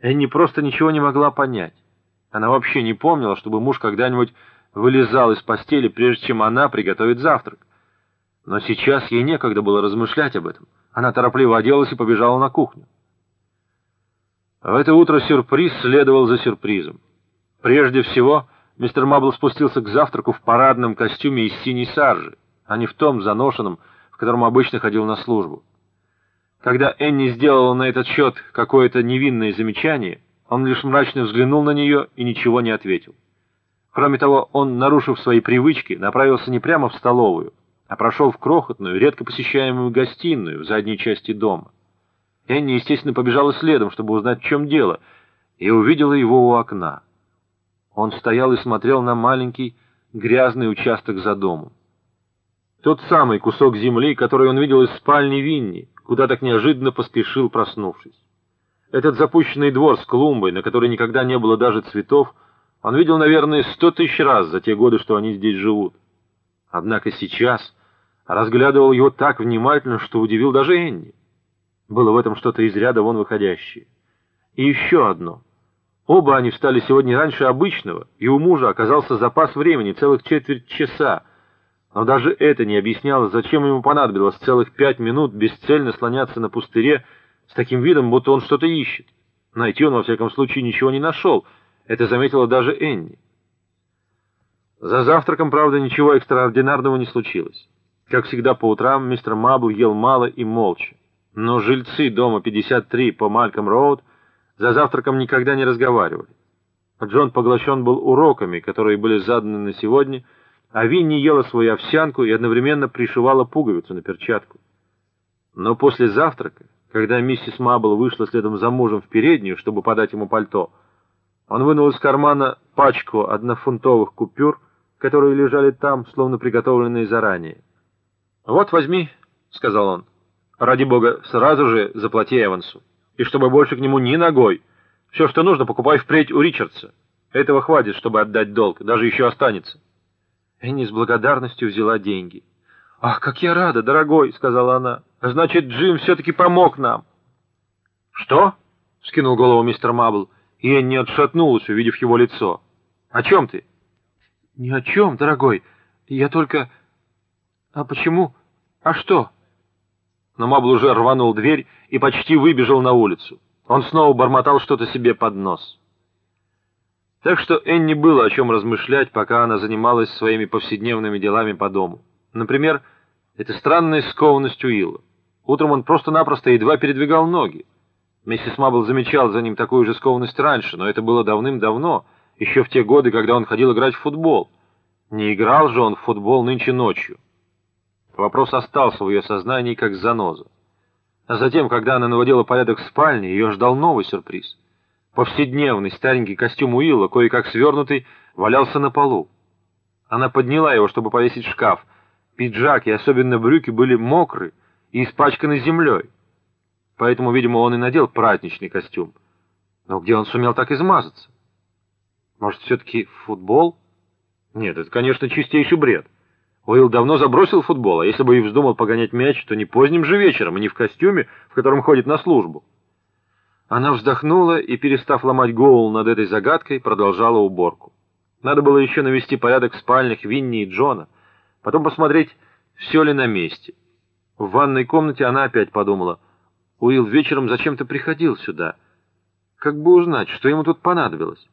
Энни просто ничего не могла понять. Она вообще не помнила, чтобы муж когда-нибудь вылезал из постели, прежде чем она приготовит завтрак. Но сейчас ей некогда было размышлять об этом. Она торопливо оделась и побежала на кухню. В это утро сюрприз следовал за сюрпризом. Прежде всего, мистер Мабл спустился к завтраку в парадном костюме из синей саржи, а не в том заношенном, в котором обычно ходил на службу. Когда Энни сделала на этот счет какое-то невинное замечание, он лишь мрачно взглянул на нее и ничего не ответил. Кроме того, он, нарушив свои привычки, направился не прямо в столовую, а прошел в крохотную, редко посещаемую гостиную в задней части дома. Энни, естественно, побежала следом, чтобы узнать, в чем дело, и увидела его у окна. Он стоял и смотрел на маленький грязный участок за домом. Тот самый кусок земли, который он видел из спальни Винни, куда так неожиданно поспешил, проснувшись. Этот запущенный двор с клумбой, на которой никогда не было даже цветов, он видел, наверное, сто тысяч раз за те годы, что они здесь живут. Однако сейчас разглядывал его так внимательно, что удивил даже Энни. Было в этом что-то из ряда вон выходящее. И еще одно. Оба они встали сегодня раньше обычного, и у мужа оказался запас времени целых четверть часа, но даже это не объясняло, зачем ему понадобилось целых пять минут бесцельно слоняться на пустыре с таким видом, будто он что-то ищет. Найти он, во всяком случае, ничего не нашел. Это заметила даже Энни. За завтраком, правда, ничего экстраординарного не случилось. Как всегда по утрам, мистер Мабл ел мало и молча. Но жильцы дома 53 по Мальком-Роуд за завтраком никогда не разговаривали. Джон поглощен был уроками, которые были заданы на сегодня, а Винни ела свою овсянку и одновременно пришивала пуговицу на перчатку. Но после завтрака, когда миссис Мабл вышла следом за мужем в переднюю, чтобы подать ему пальто, он вынул из кармана пачку однофунтовых купюр, которые лежали там, словно приготовленные заранее. «Вот, возьми», — сказал он. «Ради бога, сразу же заплати Эвансу. И чтобы больше к нему ни ногой. Все, что нужно, покупай впредь у Ричардса. Этого хватит, чтобы отдать долг, даже еще останется». Энни с благодарностью взяла деньги. «Ах, как я рада, дорогой!» — сказала она. «Значит, Джим все-таки помог нам». «Что?» — скинул голову мистер Мабл, и Энни отшатнулась, увидев его лицо. «О чем ты?» «Ни о чем, дорогой. Я только... А почему? А что?» Но Мабл уже рванул дверь и почти выбежал на улицу. Он снова бормотал что-то себе под нос. Так что Энни было о чем размышлять, пока она занималась своими повседневными делами по дому. Например, эта странная скованность Уилла. Утром он просто-напросто едва передвигал ноги. Миссис Мабл замечал за ним такую же скованность раньше, но это было давным-давно, еще в те годы, когда он ходил играть в футбол. Не играл же он в футбол нынче ночью. Вопрос остался в ее сознании как заноза. А затем, когда она наводила порядок в спальне, ее ждал новый сюрприз — Повседневный старенький костюм Уилла, кое-как свернутый, валялся на полу. Она подняла его, чтобы повесить в шкаф. Пиджак и особенно брюки были мокры и испачканы землей. Поэтому, видимо, он и надел праздничный костюм. Но где он сумел так измазаться? Может, все-таки футбол? Нет, это, конечно, чистейший бред. Уилл давно забросил футбол, а если бы и вздумал погонять мяч, то не поздним же вечером, и не в костюме, в котором ходит на службу. Она вздохнула и, перестав ломать голову над этой загадкой, продолжала уборку. Надо было еще навести порядок в спальнях Винни и Джона, потом посмотреть, все ли на месте. В ванной комнате она опять подумала, Уилл вечером зачем-то приходил сюда. Как бы узнать, что ему тут понадобилось?